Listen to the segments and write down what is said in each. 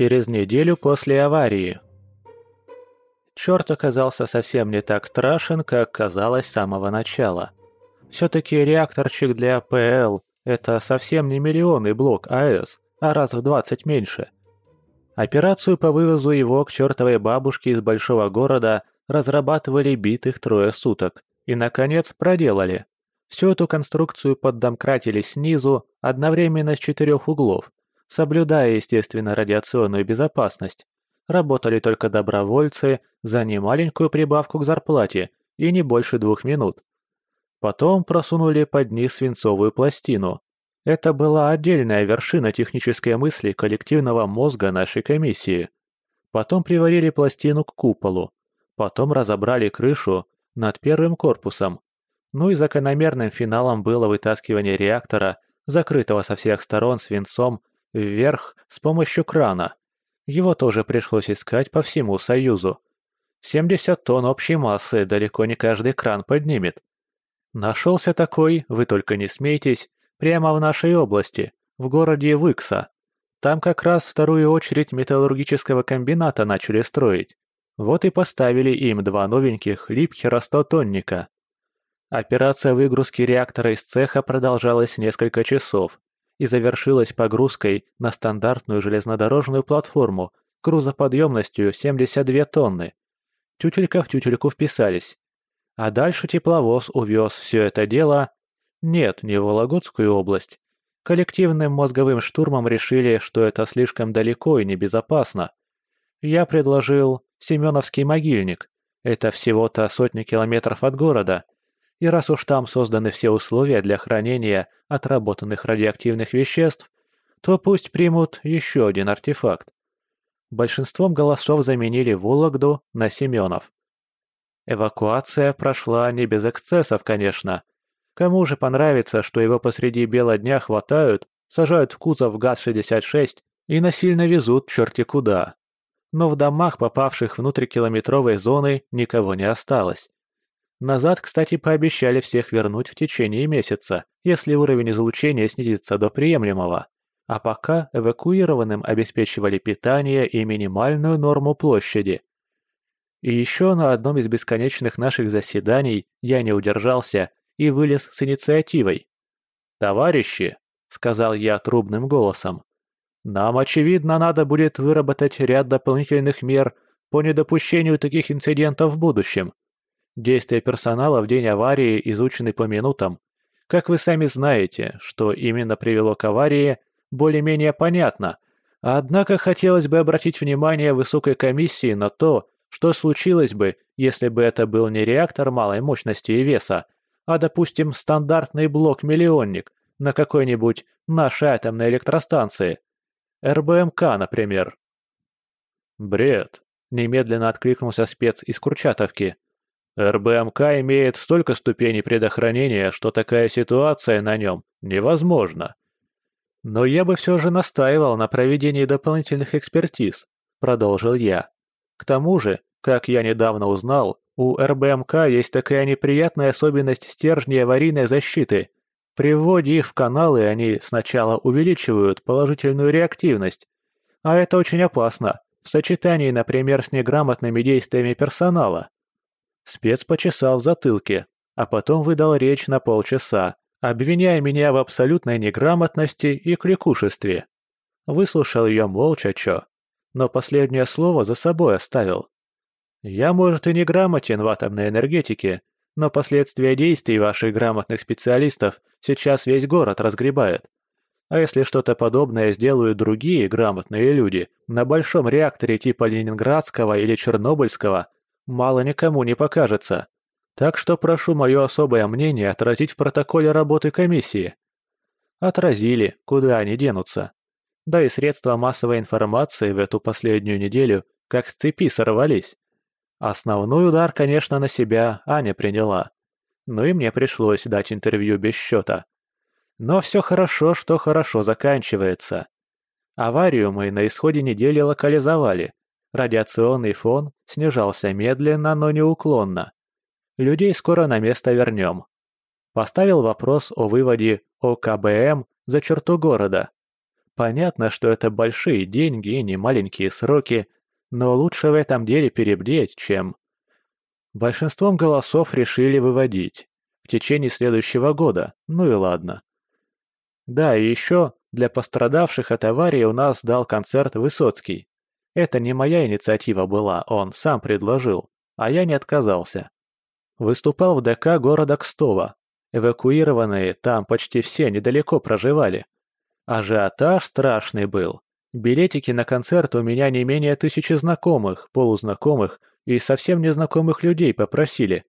через неделю после аварии. Черт оказался совсем не так страшен, как казалось с самого начала. Все-таки реакторчик для АПЛ – это совсем не миллионный блок АЭС, а раз в 20 меньше. Операцию по вывозу его к чертовой бабушке из большого города разрабатывали битых трое суток и, наконец, проделали. Всю эту конструкцию поддомкратили снизу одновременно с четырех углов, соблюдая, естественно, радиационную безопасность. Работали только добровольцы за немаленькую прибавку к зарплате и не больше двух минут. Потом просунули под низ свинцовую пластину. Это была отдельная вершина технической мысли коллективного мозга нашей комиссии. Потом приварили пластину к куполу. Потом разобрали крышу над первым корпусом. Ну и закономерным финалом было вытаскивание реактора, закрытого со всех сторон свинцом, вверх с помощью крана. Его тоже пришлось искать по всему Союзу. 70 тонн общей массы далеко не каждый кран поднимет. Нашелся такой, вы только не смейтесь, прямо в нашей области, в городе Выкса. Там как раз вторую очередь металлургического комбината начали строить. Вот и поставили им два новеньких Липхера 100-тонника. Операция выгрузки реактора из цеха продолжалась несколько часов и завершилась погрузкой на стандартную железнодорожную платформу грузоподъемностью 72 тонны. Тютелька в тютельку вписались. А дальше тепловоз увез все это дело... Нет, не в Вологодскую область. Коллективным мозговым штурмом решили, что это слишком далеко и небезопасно. Я предложил Семеновский могильник. Это всего-то сотни километров от города. И раз уж там созданы все условия для хранения отработанных радиоактивных веществ, то пусть примут еще один артефакт. Большинством голосов заменили Вологду на Семенов. Эвакуация прошла не без эксцессов, конечно. Кому же понравится, что его посреди бела дня хватают, сажают в кузов ГАЗ-66 и насильно везут черти куда? но в домах, попавших внутрь километровой зоны, никого не осталось. Назад, кстати, пообещали всех вернуть в течение месяца, если уровень излучения снизится до приемлемого. А пока эвакуированным обеспечивали питание и минимальную норму площади. И еще на одном из бесконечных наших заседаний я не удержался и вылез с инициативой. «Товарищи», — сказал я трубным голосом, нам, очевидно, надо будет выработать ряд дополнительных мер по недопущению таких инцидентов в будущем. Действия персонала в день аварии изучены по минутам. Как вы сами знаете, что именно привело к аварии, более-менее понятно. Однако хотелось бы обратить внимание высокой комиссии на то, что случилось бы, если бы это был не реактор малой мощности и веса, а, допустим, стандартный блок-миллионник на какой-нибудь нашей атомной электростанции – РБМК, например». «Бред», — немедленно откликнулся спец из Курчатовки. «РБМК имеет столько ступеней предохранения, что такая ситуация на нем невозможна». «Но я бы все же настаивал на проведении дополнительных экспертиз», — продолжил я. «К тому же, как я недавно узнал, у РБМК есть такая неприятная особенность стержней аварийной защиты — при вводе их в каналы они сначала увеличивают положительную реактивность, а это очень опасно, в сочетании, например, с неграмотными действиями персонала. Спец почесал в затылке, а потом выдал речь на полчаса, обвиняя меня в абсолютной неграмотности и кликушестве. Выслушал ее молча, чё, но последнее слово за собой оставил. Я, может, и неграмотен в атомной энергетике, но последствия действий ваших грамотных специалистов сейчас весь город разгребает. А если что-то подобное сделают другие грамотные люди на большом реакторе типа Ленинградского или Чернобыльского, мало никому не покажется. Так что прошу мое особое мнение отразить в протоколе работы комиссии. Отразили, куда они денутся. Да и средства массовой информации в эту последнюю неделю как с цепи сорвались. Основной удар, конечно, на себя Аня приняла. Ну и мне пришлось дать интервью без счета. Но все хорошо, что хорошо заканчивается. Аварию мы на исходе недели локализовали. Радиационный фон снижался медленно, но неуклонно. Людей скоро на место вернем. Поставил вопрос о выводе ОКБМ за черту города. Понятно, что это большие деньги и не маленькие сроки, но лучше в этом деле перебдеть, чем... Большинством голосов решили выводить. В течение следующего года, ну и ладно. Да, и еще для пострадавших от аварии у нас дал концерт Высоцкий. Это не моя инициатива была, он сам предложил, а я не отказался. Выступал в ДК города Кстова. Эвакуированные там почти все недалеко проживали. Ажиотаж страшный был. Билетики на концерт у меня не менее тысячи знакомых, полузнакомых и совсем незнакомых людей попросили.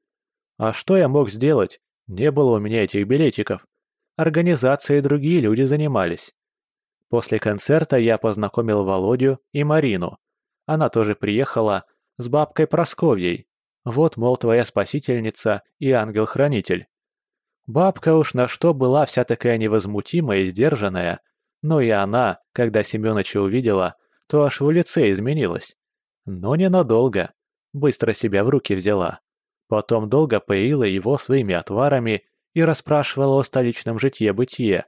А что я мог сделать? Не было у меня этих билетиков. Организацией другие люди занимались. После концерта я познакомил Володю и Марину. Она тоже приехала с бабкой Просковьей. Вот, мол, твоя спасительница и ангел-хранитель. Бабка уж на что была вся такая невозмутимая и сдержанная, но и она, когда Семёныча увидела, то аж в лице изменилась. Но ненадолго. Быстро себя в руки взяла. Потом долго поила его своими отварами и расспрашивала о столичном житье-бытие.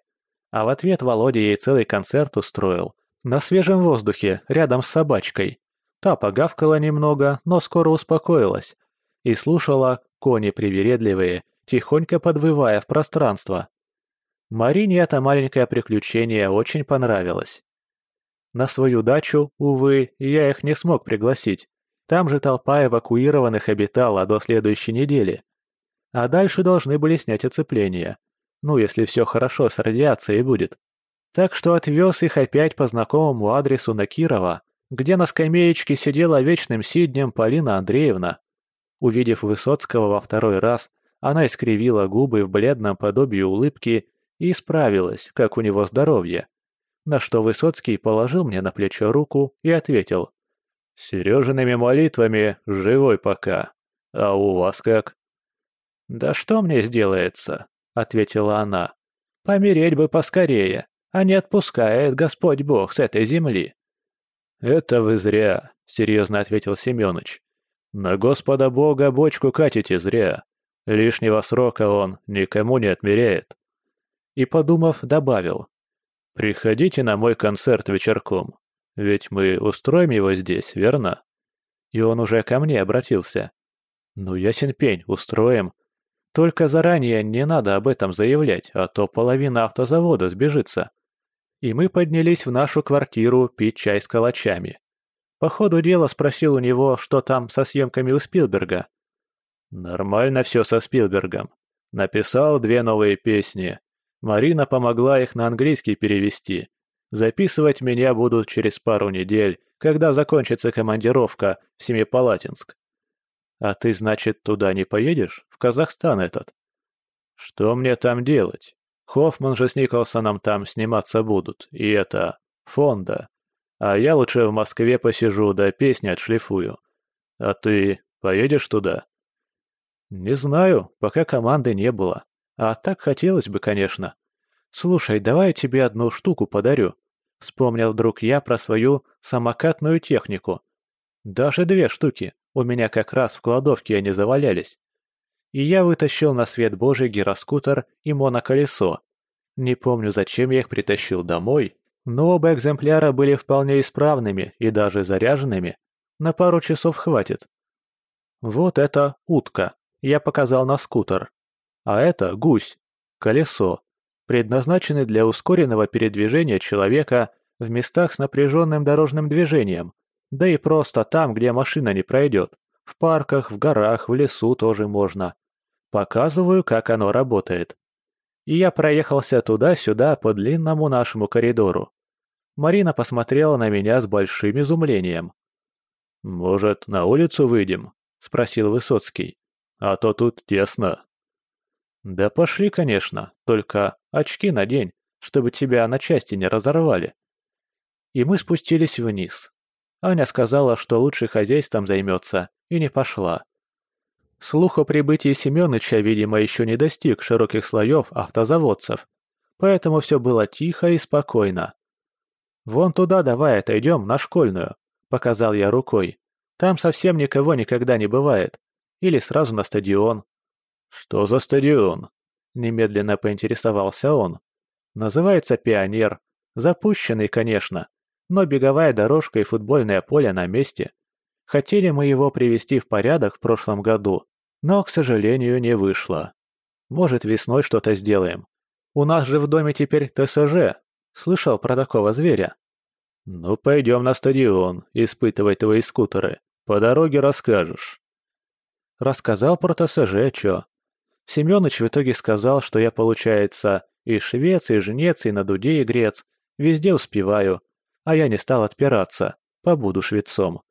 А в ответ Володя ей целый концерт устроил. На свежем воздухе, рядом с собачкой. Та погавкала немного, но скоро успокоилась. И слушала кони привередливые, тихонько подвывая в пространство. Марине это маленькое приключение очень понравилось. На свою дачу, увы, я их не смог пригласить. Там же толпа эвакуированных обитала до следующей недели. А дальше должны были снять оцепление. Ну, если все хорошо с радиацией будет. Так что отвез их опять по знакомому адресу на Кирова, где на скамеечке сидела вечным сиднем Полина Андреевна. Увидев Высоцкого во второй раз, она искривила губы в бледном подобии улыбки и справилась, как у него здоровье. На что Высоцкий положил мне на плечо руку и ответил. «Сережиными молитвами живой пока. А у вас как?» «Да что мне сделается?» — ответила она. «Помереть бы поскорее, а не отпускает Господь Бог с этой земли». «Это вы зря», — серьезно ответил Семёныч. «На Господа Бога бочку катите зря. Лишнего срока он никому не отмеряет и, подумав, добавил. «Приходите на мой концерт вечерком, ведь мы устроим его здесь, верно?» И он уже ко мне обратился. «Ну, ясен пень, устроим. Только заранее не надо об этом заявлять, а то половина автозавода сбежится». И мы поднялись в нашу квартиру пить чай с калачами. По ходу дела спросил у него, что там со съемками у Спилберга. «Нормально все со Спилбергом. Написал две новые песни, Марина помогла их на английский перевести. Записывать меня будут через пару недель, когда закончится командировка в Семипалатинск. А ты, значит, туда не поедешь? В Казахстан этот? Что мне там делать? Хоффман же с Николсоном там сниматься будут, и это... фонда. А я лучше в Москве посижу, да песни отшлифую. А ты поедешь туда? Не знаю, пока команды не было. А так хотелось бы, конечно. Слушай, давай я тебе одну штуку подарю. Вспомнил вдруг я про свою самокатную технику. Даже две штуки. У меня как раз в кладовке они завалялись. И я вытащил на свет божий гироскутер и моноколесо. Не помню, зачем я их притащил домой, но оба экземпляра были вполне исправными и даже заряженными. На пару часов хватит. Вот это утка, я показал на скутер. А это гусь, колесо, предназначенный для ускоренного передвижения человека в местах с напряженным дорожным движением, да и просто там, где машина не пройдет. В парках, в горах, в лесу тоже можно. Показываю, как оно работает. И я проехался туда-сюда по длинному нашему коридору. Марина посмотрела на меня с большим изумлением. «Может, на улицу выйдем?» — спросил Высоцкий. «А то тут тесно». «Да пошли, конечно, только очки надень, чтобы тебя на части не разорвали». И мы спустились вниз. Аня сказала, что лучше хозяйством займется, и не пошла. Слух о прибытии Семёныча, видимо, еще не достиг широких слоев автозаводцев, поэтому все было тихо и спокойно. «Вон туда давай отойдем, на школьную», — показал я рукой. «Там совсем никого никогда не бывает. Или сразу на стадион. «Что за стадион?» — немедленно поинтересовался он. «Называется «Пионер». Запущенный, конечно, но беговая дорожка и футбольное поле на месте. Хотели мы его привести в порядок в прошлом году, но, к сожалению, не вышло. Может, весной что-то сделаем. У нас же в доме теперь ТСЖ. Слышал про такого зверя? Ну, пойдем на стадион, испытывать твои скутеры. По дороге расскажешь. Рассказал про ТСЖ, чё? Семёныч в итоге сказал, что я, получается, и швец, и жнец, и на дуде и грец, везде успеваю, а я не стал отпираться, побуду швецом.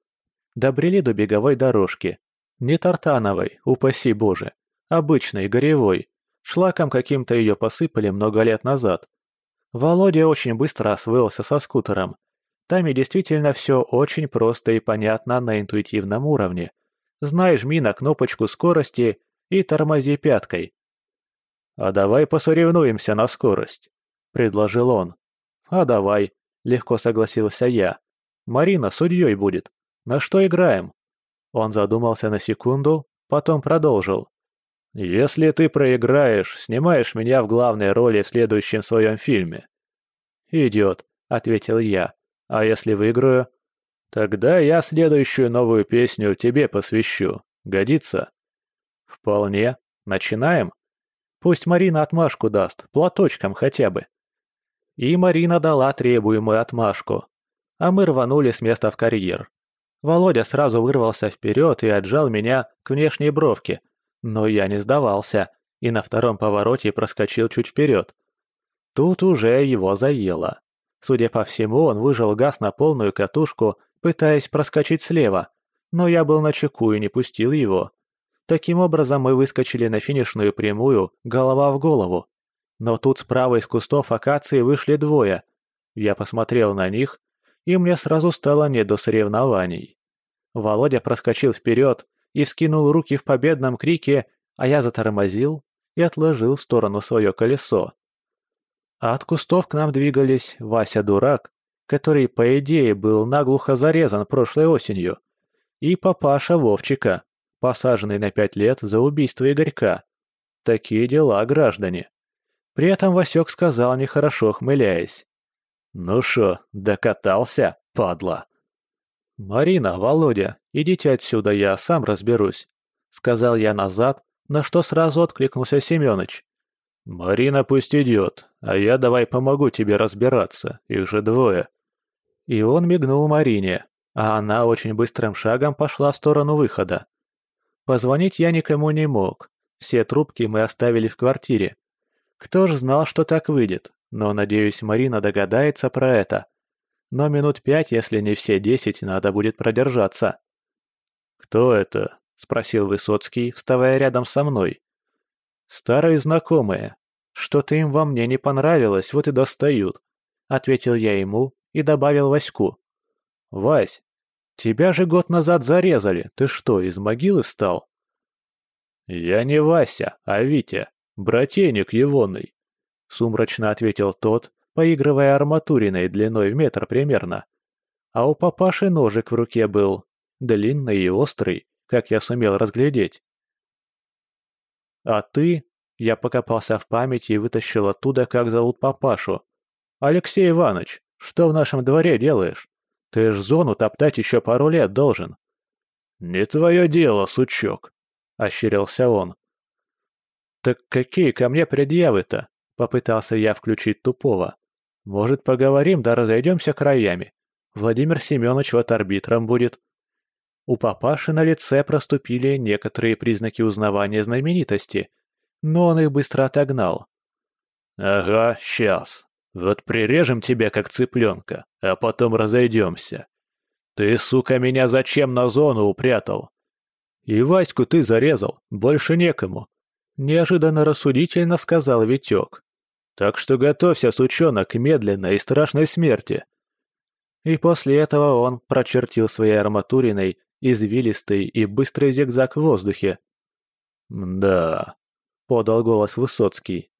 Добрели до беговой дорожки. Не тартановой, упаси боже, обычной, горевой. Шлаком каким-то ее посыпали много лет назад. Володя очень быстро освоился со скутером. Там и действительно все очень просто и понятно на интуитивном уровне. Знай, жми на кнопочку скорости и тормози пяткой. «А давай посоревнуемся на скорость», — предложил он. «А давай», — легко согласился я. «Марина судьей будет. На что играем?» Он задумался на секунду, потом продолжил. «Если ты проиграешь, снимаешь меня в главной роли в следующем своем фильме». «Идет», — ответил я. «А если выиграю?» «Тогда я следующую новую песню тебе посвящу. Годится?» «Вполне. Начинаем?» «Пусть Марина отмашку даст, платочком хотя бы». И Марина дала требуемую отмашку. А мы рванули с места в карьер. Володя сразу вырвался вперед и отжал меня к внешней бровке — но я не сдавался и на втором повороте проскочил чуть вперед. Тут уже его заело. Судя по всему, он выжал газ на полную катушку, пытаясь проскочить слева, но я был на чеку и не пустил его. Таким образом мы выскочили на финишную прямую, голова в голову. Но тут справа из кустов акации вышли двое. Я посмотрел на них, и мне сразу стало не до соревнований. Володя проскочил вперед, и вскинул руки в победном крике, а я затормозил и отложил в сторону свое колесо. А от кустов к нам двигались Вася-дурак, который, по идее, был наглухо зарезан прошлой осенью, и папаша Вовчика, посаженный на пять лет за убийство Игорька. Такие дела, граждане. При этом Васек сказал, нехорошо хмыляясь. «Ну шо, докатался, падла?» «Марина, Володя, идите отсюда, я сам разберусь», — сказал я назад, на что сразу откликнулся Семёныч. «Марина пусть идет, а я давай помогу тебе разбираться, их же двое». И он мигнул Марине, а она очень быстрым шагом пошла в сторону выхода. Позвонить я никому не мог, все трубки мы оставили в квартире. Кто ж знал, что так выйдет, но, надеюсь, Марина догадается про это но минут пять, если не все десять, надо будет продержаться. «Кто это?» — спросил Высоцкий, вставая рядом со мной. «Старые знакомые. Что-то им во мне не понравилось, вот и достают», — ответил я ему и добавил Ваську. «Вась, тебя же год назад зарезали, ты что, из могилы встал?» «Я не Вася, а Витя, брательник егоный», — сумрачно ответил тот, поигрывая арматуриной длиной в метр примерно. А у папаши ножик в руке был, длинный и острый, как я сумел разглядеть. «А ты?» — я покопался в памяти и вытащил оттуда, как зовут папашу. «Алексей Иванович, что в нашем дворе делаешь? Ты ж зону топтать еще пару лет должен». «Не твое дело, сучок», — ощерился он. «Так какие ко мне предъявы-то?» — попытался я включить тупого. Может, поговорим, да разойдемся краями. Владимир Семенович вот арбитром будет. У папаши на лице проступили некоторые признаки узнавания знаменитости, но он их быстро отогнал. «Ага, сейчас. Вот прирежем тебя, как цыпленка, а потом разойдемся. Ты, сука, меня зачем на зону упрятал? И Ваську ты зарезал, больше некому», — неожиданно рассудительно сказал Витек. Так что готовься, сучонок, к медленной и страшной смерти. И после этого он прочертил своей арматуриной извилистый и быстрый зигзаг в воздухе. «Да», — подал голос Высоцкий.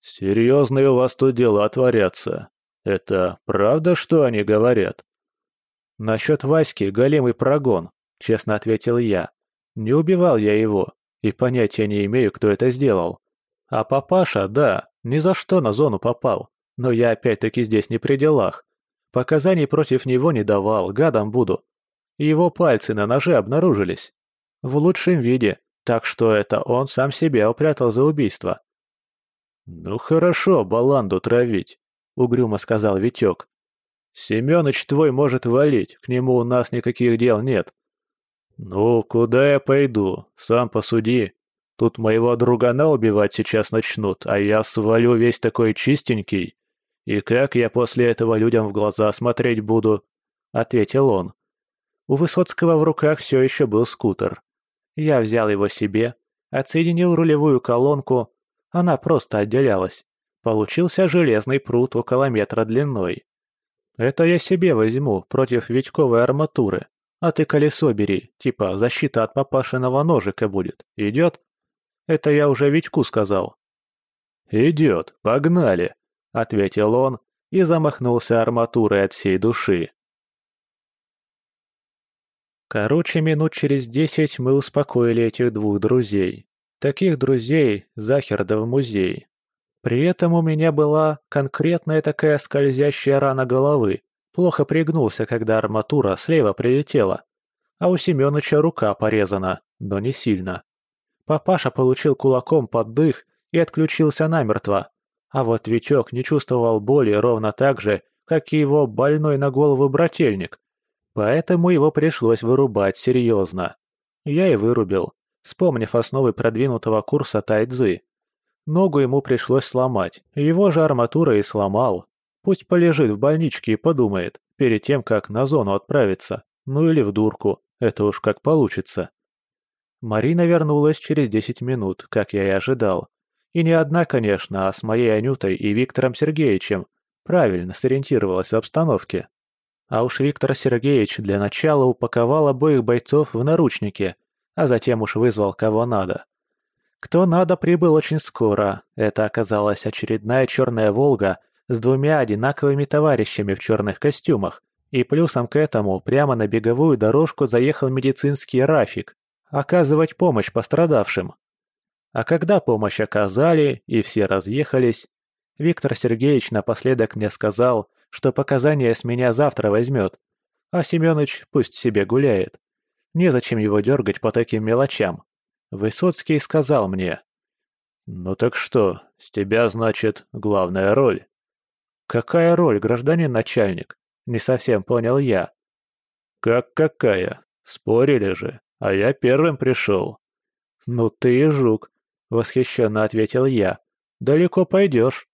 «Серьезные у вас тут дела творятся. Это правда, что они говорят?» «Насчет Васьки големый прогон», — честно ответил я. «Не убивал я его, и понятия не имею, кто это сделал. А папаша, да, ни за что на зону попал. Но я опять-таки здесь не при делах. Показаний против него не давал, гадом буду. Его пальцы на ноже обнаружились. В лучшем виде, так что это он сам себя упрятал за убийство. «Ну хорошо, баланду травить», — угрюмо сказал Витек. «Семёныч твой может валить, к нему у нас никаких дел нет». «Ну, куда я пойду? Сам посуди. Тут моего другана убивать сейчас начнут, а я свалю весь такой чистенький. И как я после этого людям в глаза смотреть буду?» — ответил он. У Высоцкого в руках все еще был скутер. Я взял его себе, отсоединил рулевую колонку, она просто отделялась. Получился железный прут около метра длиной. Это я себе возьму против Витьковой арматуры. А ты колесо бери, типа защита от папашиного ножика будет. Идет? Это я уже Витьку сказал. «Идет, погнали», — ответил он и замахнулся арматурой от всей души. Короче, минут через десять мы успокоили этих двух друзей. Таких друзей Захерда в музей. При этом у меня была конкретная такая скользящая рана головы. Плохо пригнулся, когда арматура слева прилетела. А у Семёныча рука порезана, но не сильно. Папаша получил кулаком под дых и отключился намертво. А вот Витек не чувствовал боли ровно так же, как и его больной на голову брательник. Поэтому его пришлось вырубать серьезно. Я и вырубил, вспомнив основы продвинутого курса тайцзы. Ногу ему пришлось сломать, его же арматура и сломал. Пусть полежит в больничке и подумает, перед тем, как на зону отправиться. Ну или в дурку, это уж как получится. Марина вернулась через десять минут, как я и ожидал. И не одна, конечно, а с моей Анютой и Виктором Сергеевичем. Правильно сориентировалась в обстановке. А уж Виктор Сергеевич для начала упаковал обоих бойцов в наручники, а затем уж вызвал кого надо. Кто надо прибыл очень скоро. Это оказалась очередная черная «Волга» с двумя одинаковыми товарищами в черных костюмах. И плюсом к этому прямо на беговую дорожку заехал медицинский Рафик оказывать помощь пострадавшим. А когда помощь оказали и все разъехались, Виктор Сергеевич напоследок мне сказал, что показания с меня завтра возьмет, а Семёныч пусть себе гуляет. Незачем его дергать по таким мелочам. Высоцкий сказал мне. «Ну так что, с тебя, значит, главная роль?» «Какая роль, гражданин начальник?» Не совсем понял я. «Как какая? Спорили же, а я первым пришел». «Ну ты и жук», — восхищенно ответил я. «Далеко пойдешь».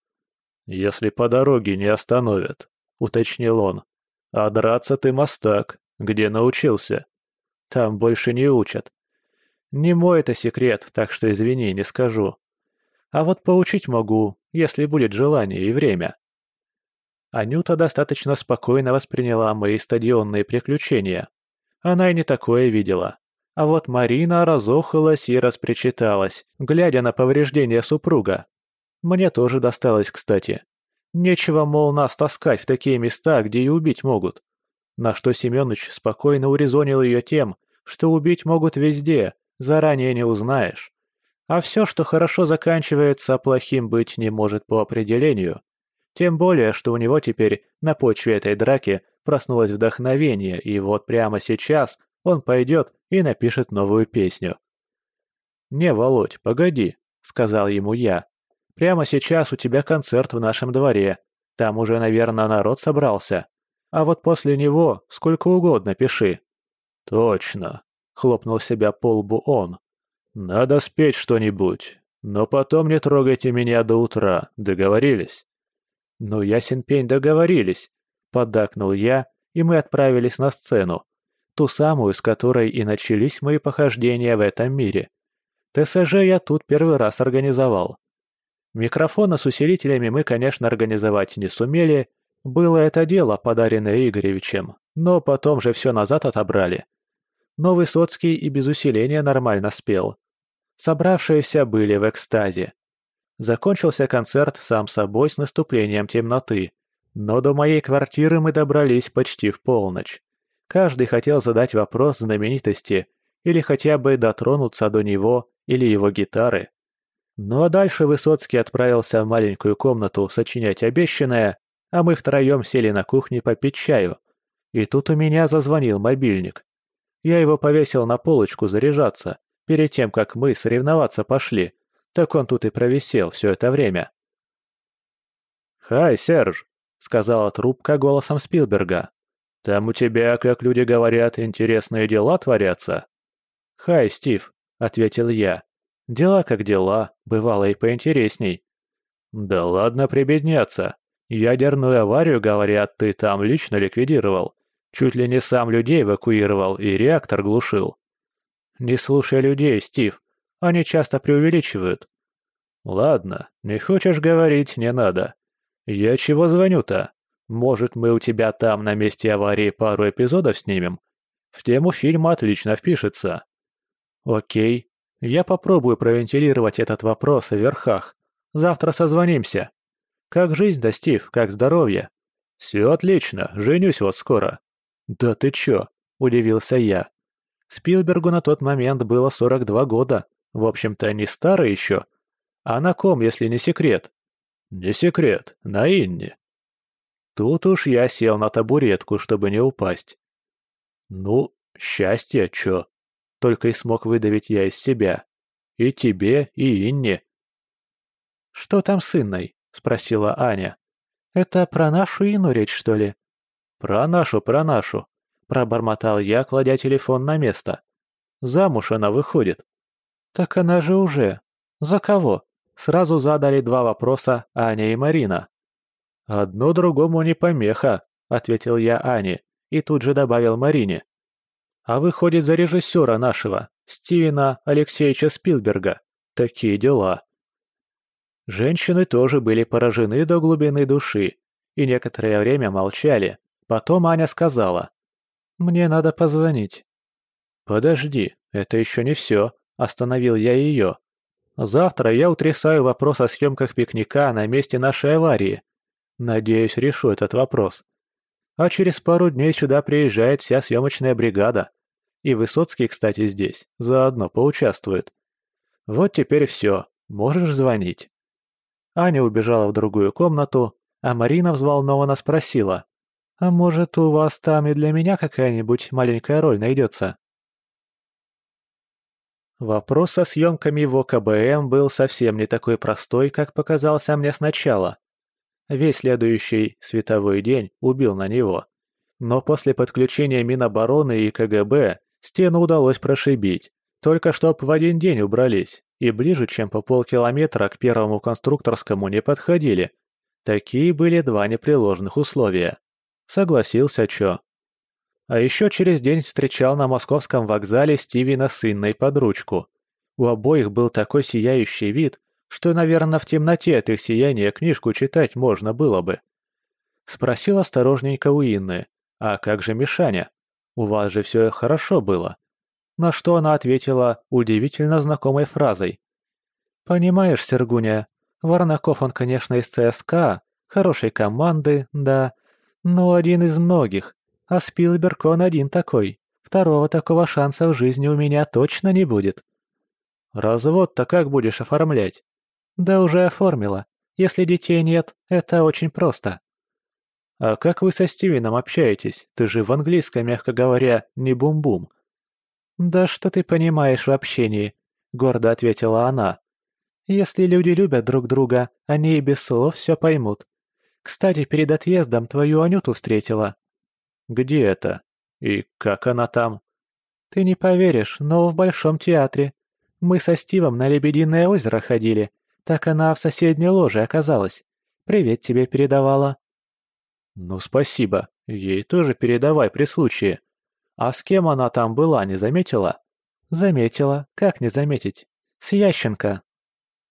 «Если по дороге не остановят», — уточнил он. «А драться ты мастак. Где научился?» «Там больше не учат». «Не мой это секрет, так что извини, не скажу. А вот поучить могу, если будет желание и время». Анюта достаточно спокойно восприняла мои стадионные приключения. Она и не такое видела. А вот Марина разохалась и распричиталась, глядя на повреждения супруга. Мне тоже досталось, кстати. Нечего, мол, нас таскать в такие места, где и убить могут. На что Семёныч спокойно урезонил ее тем, что убить могут везде, заранее не узнаешь. А все, что хорошо заканчивается, плохим быть не может по определению. Тем более, что у него теперь на почве этой драки проснулось вдохновение, и вот прямо сейчас он пойдет и напишет новую песню. «Не, Володь, погоди», — сказал ему я. «Прямо сейчас у тебя концерт в нашем дворе. Там уже, наверное, народ собрался. А вот после него сколько угодно пиши». «Точно», — хлопнул себя по лбу он. «Надо спеть что-нибудь, но потом не трогайте меня до утра, договорились?» «Ну, ясен пень, договорились», — поддакнул я, и мы отправились на сцену, ту самую, с которой и начались мои похождения в этом мире. ТСЖ я тут первый раз организовал. Микрофона с усилителями мы, конечно, организовать не сумели, было это дело, подаренное Игоревичем, но потом же все назад отобрали. Но Высоцкий и без усиления нормально спел. Собравшиеся были в экстазе. Закончился концерт сам собой с наступлением темноты, но до моей квартиры мы добрались почти в полночь. Каждый хотел задать вопрос знаменитости или хотя бы дотронуться до него или его гитары. Ну а дальше Высоцкий отправился в маленькую комнату сочинять обещанное, а мы втроем сели на кухне попить чаю. И тут у меня зазвонил мобильник. Я его повесил на полочку заряжаться, перед тем, как мы соревноваться пошли. Так он тут и провисел все это время. «Хай, Серж!» — сказала трубка голосом Спилберга. «Там у тебя, как люди говорят, интересные дела творятся?» «Хай, Стив», — ответил я. «Дела как дела, бывало и поинтересней». «Да ладно прибедняться. Ядерную аварию, говорят, ты там лично ликвидировал. Чуть ли не сам людей эвакуировал и реактор глушил». «Не слушай людей, Стив. Они часто преувеличивают». «Ладно, не хочешь говорить, не надо. Я чего звоню-то? Может, мы у тебя там на месте аварии пару эпизодов снимем? В тему фильма отлично впишется». «Окей. Я попробую провентилировать этот вопрос о верхах. Завтра созвонимся. Как жизнь, да, Стив, как здоровье?» «Все отлично, женюсь вот скоро». «Да ты чё?» – удивился я. Спилбергу на тот момент было 42 года. В общем-то, не старый еще. А на ком, если не секрет? Не секрет, на Инне. Тут уж я сел на табуретку, чтобы не упасть. Ну, счастье, чё? Только и смог выдавить я из себя. И тебе, и Инне. «Что там с Инной?» — спросила Аня. «Это про нашу Инну речь, что ли?» «Про нашу, про нашу», — пробормотал я, кладя телефон на место. «Замуж она выходит». «Так она же уже. За кого?» Сразу задали два вопроса Аня и Марина. «Одно другому не помеха», — ответил я Ане и тут же добавил Марине. А выходит за режиссера нашего, Стивена Алексеевича Спилберга. Такие дела. Женщины тоже были поражены до глубины души и некоторое время молчали. Потом Аня сказала. «Мне надо позвонить». «Подожди, это еще не все», — остановил я ее. «Завтра я утрясаю вопрос о съемках пикника на месте нашей аварии. Надеюсь, решу этот вопрос. А через пару дней сюда приезжает вся съемочная бригада. И Высоцкий, кстати, здесь, заодно поучаствует. Вот теперь все, можешь звонить. Аня убежала в другую комнату, а Марина взволнованно спросила. «А может, у вас там и для меня какая-нибудь маленькая роль найдется?» Вопрос со съемками в ОКБМ был совсем не такой простой, как показался мне сначала. Весь следующий световой день убил на него. Но после подключения Минобороны и КГБ стену удалось прошибить, только чтоб в один день убрались, и ближе, чем по полкилометра к первому конструкторскому не подходили. Такие были два непреложных условия. Согласился Чо. А еще через день встречал на московском вокзале Стивена с под ручку. У обоих был такой сияющий вид, что, наверное, в темноте от их сияния книжку читать можно было бы. Спросил осторожненько у Инны, а как же Мишаня? У вас же все хорошо было. На что она ответила удивительно знакомой фразой. «Понимаешь, Сергуня, Варнаков он, конечно, из ЦСКА, хорошей команды, да, но один из многих, а Спилберг он один такой. Второго такого шанса в жизни у меня точно не будет». «Развод-то как будешь оформлять?» «Да уже оформила. Если детей нет, это очень просто». «А как вы со Стивеном общаетесь? Ты же в английском, мягко говоря, не бум-бум». «Да что ты понимаешь в общении?» — гордо ответила она. «Если люди любят друг друга, они и без слов все поймут. Кстати, перед отъездом твою Анюту встретила». «Где это? И как она там?» «Ты не поверишь, но в Большом театре. Мы со Стивом на Лебединое озеро ходили, так она в соседней ложе оказалась. Привет тебе передавала». «Ну, спасибо. Ей тоже передавай при случае. А с кем она там была, не заметила?» «Заметила. Как не заметить? С Ященко».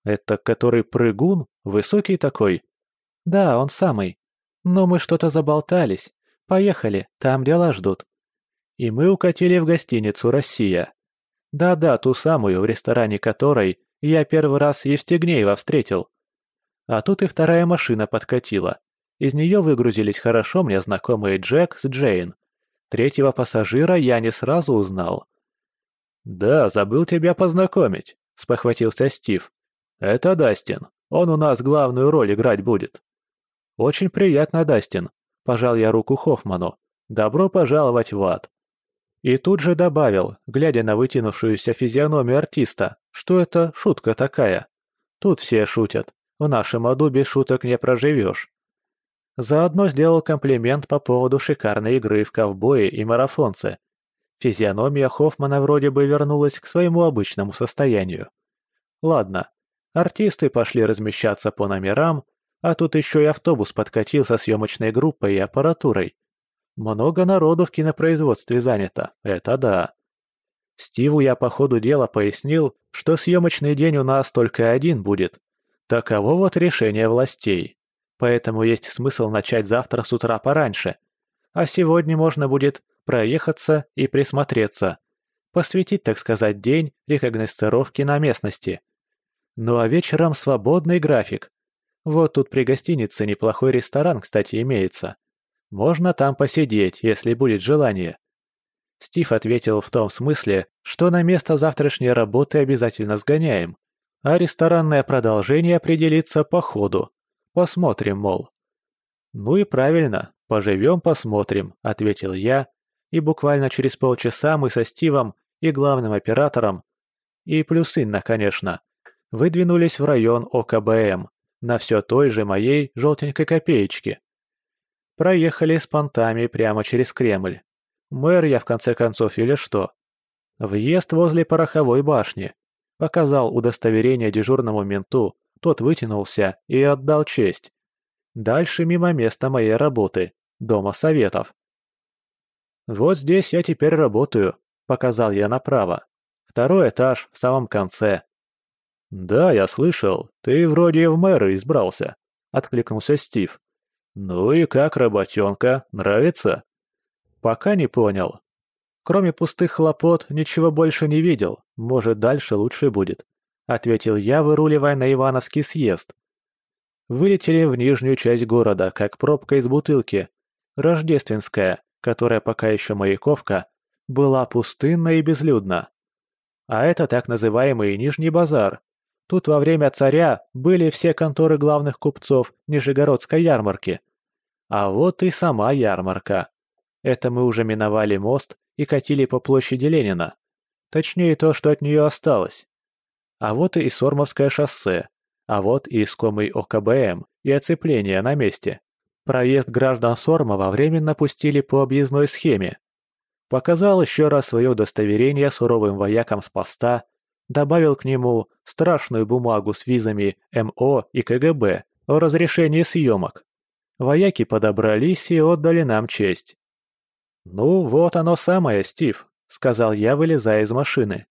«Это который прыгун? Высокий такой?» «Да, он самый. Но мы что-то заболтались. Поехали, там дела ждут». И мы укатили в гостиницу «Россия». Да-да, ту самую, в ресторане которой я первый раз Евстигнеева встретил. А тут и вторая машина подкатила. Из нее выгрузились хорошо мне знакомые Джек с Джейн. Третьего пассажира я не сразу узнал. «Да, забыл тебя познакомить», — спохватился Стив. «Это Дастин. Он у нас главную роль играть будет». «Очень приятно, Дастин», — пожал я руку Хоффману. «Добро пожаловать в ад». И тут же добавил, глядя на вытянувшуюся физиономию артиста, что это шутка такая. Тут все шутят. В нашем аду без шуток не проживешь. Заодно сделал комплимент по поводу шикарной игры в ковбои и марафонце. Физиономия Хоффмана вроде бы вернулась к своему обычному состоянию. Ладно, артисты пошли размещаться по номерам, а тут еще и автобус подкатил со съемочной группой и аппаратурой. Много народу в кинопроизводстве занято, это да. Стиву я по ходу дела пояснил, что съемочный день у нас только один будет. Таково вот решение властей поэтому есть смысл начать завтра с утра пораньше. А сегодня можно будет проехаться и присмотреться. Посвятить, так сказать, день рекогносцировки на местности. Ну а вечером свободный график. Вот тут при гостинице неплохой ресторан, кстати, имеется. Можно там посидеть, если будет желание. Стив ответил в том смысле, что на место завтрашней работы обязательно сгоняем, а ресторанное продолжение определится по ходу. Посмотрим, мол. Ну и правильно, поживем, посмотрим, ответил я, и буквально через полчаса мы со Стивом и главным оператором, и плюс Инна, конечно, выдвинулись в район ОКБМ на все той же моей желтенькой копеечке. Проехали с понтами прямо через Кремль. Мэр я в конце концов или что? Въезд возле пороховой башни. Показал удостоверение дежурному менту, тот вытянулся и отдал честь. Дальше мимо места моей работы, Дома Советов. «Вот здесь я теперь работаю», — показал я направо. «Второй этаж в самом конце». «Да, я слышал, ты вроде в мэры избрался», — откликнулся Стив. «Ну и как работенка, нравится?» «Пока не понял. Кроме пустых хлопот, ничего больше не видел, может, дальше лучше будет. — ответил я, выруливая на Ивановский съезд. Вылетели в нижнюю часть города, как пробка из бутылки. Рождественская, которая пока еще маяковка, была пустынна и безлюдна. А это так называемый Нижний базар. Тут во время царя были все конторы главных купцов Нижегородской ярмарки. А вот и сама ярмарка. Это мы уже миновали мост и катили по площади Ленина. Точнее то, что от нее осталось. А вот и Сормовское шоссе, а вот и искомый ОКБМ и оцепление на месте. Проезд граждан Сормова временно пустили по объездной схеме. Показал еще раз свое удостоверение суровым воякам с поста, добавил к нему страшную бумагу с визами МО и КГБ о разрешении съемок. Вояки подобрались и отдали нам честь. «Ну, вот оно самое, Стив», — сказал я, вылезая из машины.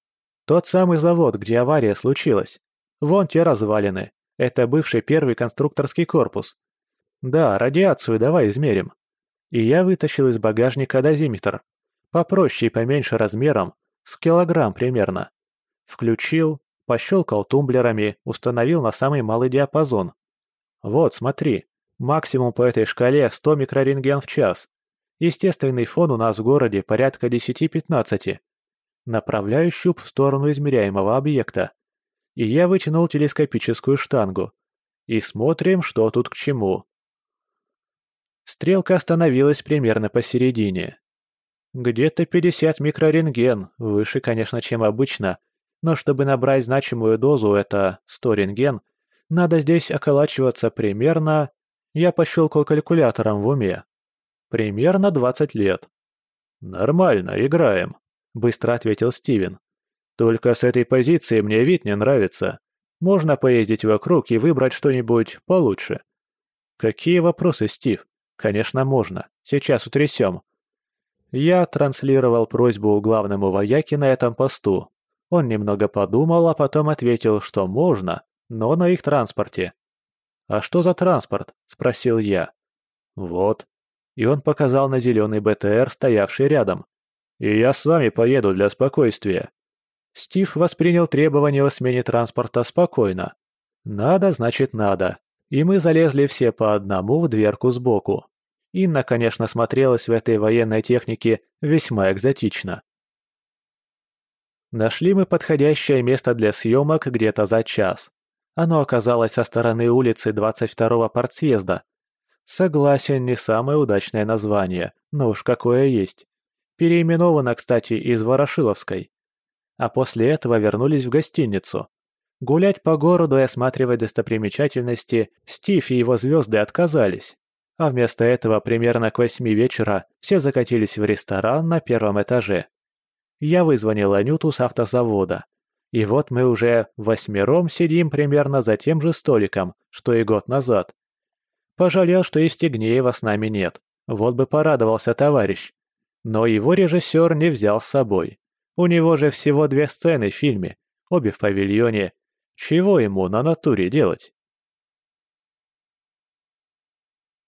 Тот самый завод, где авария случилась. Вон те развалины. Это бывший первый конструкторский корпус. Да, радиацию давай измерим. И я вытащил из багажника дозиметр. Попроще и поменьше размером, с килограмм примерно. Включил, пощелкал тумблерами, установил на самый малый диапазон. Вот, смотри, максимум по этой шкале 100 микрорентген в час. Естественный фон у нас в городе порядка 10-15. Направляю щуп в сторону измеряемого объекта. И я вытянул телескопическую штангу. И смотрим, что тут к чему. Стрелка остановилась примерно посередине. Где-то 50 микрорентген, выше, конечно, чем обычно, но чтобы набрать значимую дозу, это 100 рентген, надо здесь околачиваться примерно... Я пощелкал калькулятором в уме. Примерно 20 лет. Нормально, играем. — быстро ответил Стивен. «Только с этой позиции мне вид не нравится. Можно поездить вокруг и выбрать что-нибудь получше». «Какие вопросы, Стив?» «Конечно, можно. Сейчас утрясем». Я транслировал просьбу главному вояке на этом посту. Он немного подумал, а потом ответил, что можно, но на их транспорте. «А что за транспорт?» – спросил я. «Вот». И он показал на зеленый БТР, стоявший рядом. И я с вами поеду для спокойствия». Стив воспринял требование о смене транспорта спокойно. «Надо, значит, надо». И мы залезли все по одному в дверку сбоку. Инна, конечно, смотрелась в этой военной технике весьма экзотично. Нашли мы подходящее место для съемок где-то за час. Оно оказалось со стороны улицы 22-го партсъезда. Согласен, не самое удачное название, но уж какое есть. Переименовано, кстати, из Ворошиловской. А после этого вернулись в гостиницу. Гулять по городу и осматривать достопримечательности Стив и его звезды отказались. А вместо этого примерно к восьми вечера все закатились в ресторан на первом этаже. Я вызвонил Анюту с автозавода. И вот мы уже восьмером сидим примерно за тем же столиком, что и год назад. Пожалел, что и Стегнеева с нами нет. Вот бы порадовался товарищ. Но его режиссер не взял с собой. У него же всего две сцены в фильме, обе в павильоне. Чего ему на натуре делать?